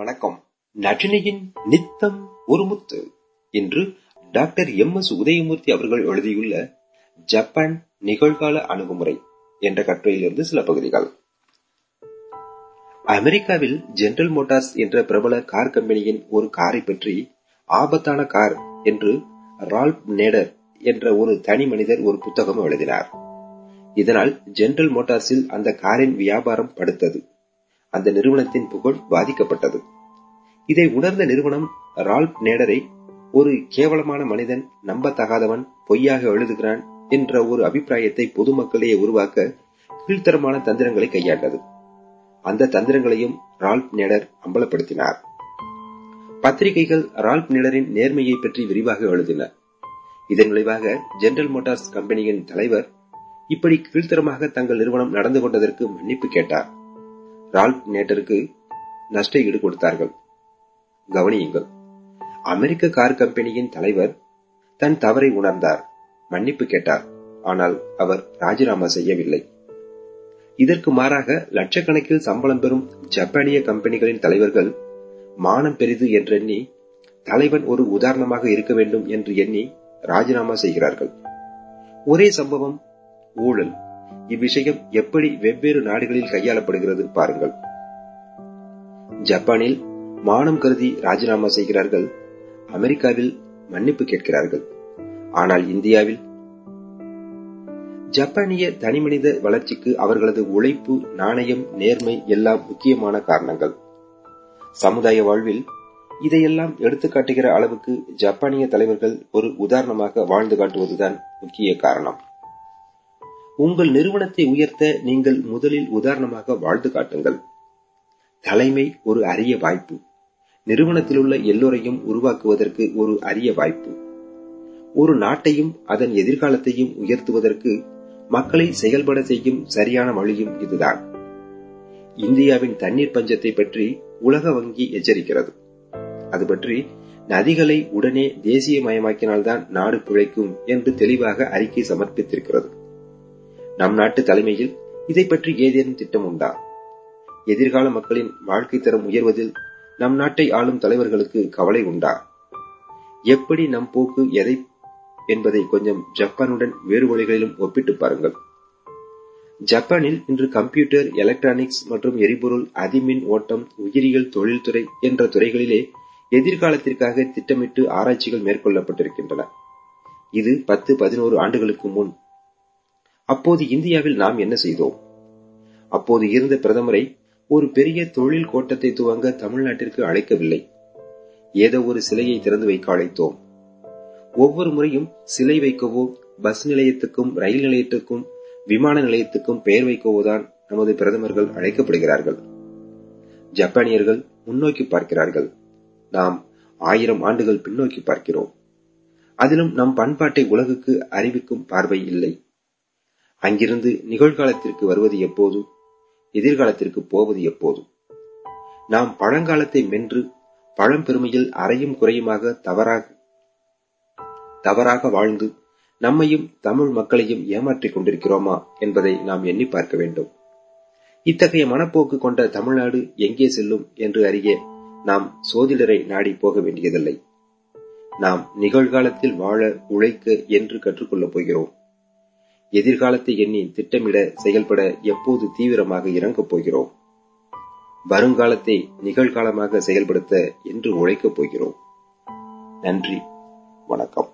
வணக்கம். நட்டினியின் நித்தம் ஒரு முத்து. டாக்டர் எம் எஸ் உதயமூர்த்தி அவர்கள் எழுதியுள்ள ஜப்பான் நிகழ்கால அணுகுமுறை என்ற கட்டுரையிலிருந்து சில பகுதிகள். அமெரிக்காவில் ஜெனரல் மோட்டார்ஸ் என்ற பிரபல கார் கம்பெனியின் ஒரு காரை பற்றி ஆபத்தான கார் என்று ரால்ப் நேடர் என்ற ஒரு தனி மனிதர் ஒரு புத்தகம் எழுதினார். இதனால் ஜெனரல் மோட்டார்ஸில் அந்த காரின் வியாபாரம் படுத்தது. அந்த நிறுவனத்தின் புகழ் பாதிக்கப்பட்டது. இதை உணர்ந்த நிறுவனம் ரால்ப் நேடரை ஒரு கேவலமான மனிதன் நம்பத்தகாதவன் பொய்யாக எழுதுகிறான் என்ற ஒரு அபிப்பிராயத்தை பொதுமக்களிடையே உருவாக்க கீழ்த்தரமான தந்திரங்களை கையாண்டது. அந்த தந்திரங்களையும் ரால்ப் நேடர் அம்பலப்படுத்தினார். பத்திரிகைகள் ரால்ப் நேடரின் நேர்மையை பற்றி விரிவாக எழுதின. இதன் விளைவாக ஜெனரல் மோட்டார்ஸ் கம்பெனியின் தலைவர் இப்படி கீழ்த்தரமாக தங்கள் நிறுவனம் நடந்து கொண்டதற்கு மன்னிப்பு கேட்டார். ரால்ப் நேட்டருக்கு நஷ்ட ஈடு கொடுத்தார்கள். கவனியுங்கள் அமெரிக்க கார் கம்பெனியின் தலைவர் தன் தவறை உணர்ந்தார். மன்னிப்பு கேட்டார். ஆனால் அவர் ராஜினாமா செய்யவில்லை. இதற்கு மாறாக லட்சக்கணக்கில் சம்பளம் பெறும் ஜப்பானிய கம்பெனிகளின் தலைவர்கள் மானம் பெரிது என்றெண்ணி தலைவன் ஒரு உதாரணமாக இருக்க வேண்டும் என்று எண்ணி ராஜினாமா செய்கிறார்கள். ஒரே சம்பவம் ஊழல். இவ்விஷயம் எப்படி வெவ்வேறு நாடுகளில் கையாளப்படுகிறது பாருங்கள். ஜப்பானில் மானம் கருதி ராஜினாமா செய்கிறார்கள். அமெரிக்காவில் மன்னிப்பு கேட்கிறார்கள். ஆனால் இந்தியாவில் ஜப்பானிய தனிமனித வளர்ச்சிக்கு அவர்களது உழைப்பு நாணயம் நேர்மை எல்லாம் முக்கியமான காரணங்கள். சமுதாய வாழ்வில் இதையெல்லாம் எடுத்துக்காட்டுகிற அளவுக்கு ஜப்பானிய தலைவர்கள் ஒரு உதாரணமாக வாழ்ந்து காட்டுவதுதான் முக்கிய காரணம். உங்கள் நிறுவனத்தை உயர்த்த நீங்கள் முதலில் உதாரணமாக வாழ்ந்து காட்டுங்கள். தலைமை ஒரு அரிய வாய்ப்பு. நிறுவனத்தில் உள்ள எல்லோரையும் உருவாக்குவதற்கு ஒரு அரிய வாய்ப்பு. ஒரு நாட்டையும் அதன் எதிர்காலத்தையும் உயர்த்துவதற்கு மக்களை செயல்பட செய்யும் சரியான வழியும் இதுதான். இந்தியாவின் தண்ணீர் பஞ்சத்தை பற்றி உலக வங்கி எச்சரிக்கிறது. அது பற்றி நதிகளை உடனே தேசியமயமாக்கினால்தான் நாடு பிழைக்கும் என்று தெளிவாக அறிக்கை சமர்ப்பித்திருக்கிறது. நம் நாட்டு தலைமையில் இதை பற்றி ஏதேனும் திட்டம் உண்டா? எதிர்கால மக்களின் வாழ்க்கை தரம் உயர்வதில் நம் நாட்டை ஆளும் தலைவர்களுக்கு கவலை உண்டா? எப்படி நம் போக்கு எதை என்பதை கொஞ்சம் ஜப்பானுடன் வேறு மொழிகளிலும் ஒப்பிட்டு பாருங்கள். ஜப்பானில் இன்று கம்ப்யூட்டர் எலக்ட்ரானிக்ஸ் மற்றும் எரிபொருள் அதிமின் ஓட்டம் உயிரியல் தொழில்துறை என்ற துறைகளிலே எதிர்காலத்திற்காக திட்டமிட்டு ஆராய்ச்சிகள் மேற்கொள்ளப்பட்டிருக்கின்றன. இது பத்து பதினோரு ஆண்டுகளுக்கு முன் அப்போது இந்தியாவில் நாம் என்ன செய்தோம்? அப்போது இருந்த பிரதமரை ஒரு பெரிய தொழில் கோட்டத்தை துவங்க தமிழ்நாட்டிற்கு அழைக்கவில்லை. ஏதோ ஒரு சிலையை திறந்து வைக்க அழைத்தோம். ஒவ்வொரு முறையும் சிலை வைக்கவோ பஸ் நிலையத்துக்கும் ரயில் நிலையத்துக்கும் விமான நிலையத்துக்கும் பெயர் வைக்கவோதான் நமது பிரதமர்கள் அழைக்கப்படுகிறார்கள். ஜப்பானியர்கள் முன்னோக்கி பார்க்கிறார்கள். நாம் ஆயிரம் ஆண்டுகள் பின்னோக்கி பார்க்கிறோம். அதிலும் நம் பண்பாட்டை உலகுக்கு அறிவிக்கும் பார்வை இல்லை. அங்கிருந்து நிகழ்காலத்திற்கு வருவது எப்போதும் எதிர்காலத்திற்கு போவது எப்போதும். நாம் பழங்காலத்தை மென்று பழம்பெருமையில் அறையும் குறையுமாக தவறாக தவறாக வாழ்ந்து நம்மையும் தமிழ் மக்களையும் ஏமாற்றிக் கொண்டிருக்கிறோமா என்பதை நாம் எண்ணி பார்க்க வேண்டும். இத்தகைய மனப்போக்கு கொண்ட தமிழ்நாடு எங்கே செல்லும் என்று அறிய நாம் சோதிடரை நாடி போக வேண்டியதில்லை. நாம் நிகழ்காலத்தில் வாழ உழைக்க என்று கற்றுக்கொள்ளப் போகிறோம். எதிர்காலத்தை எண்ணி திட்டமிட செயல்பட எப்போது தீவிரமாக இறங்கப் போகிறோம்? வருங்காலத்தை நிகழ்காலமாக செயல்படுத்த என்று உழைக்கப் போகிறோம். நன்றி. வணக்கம்.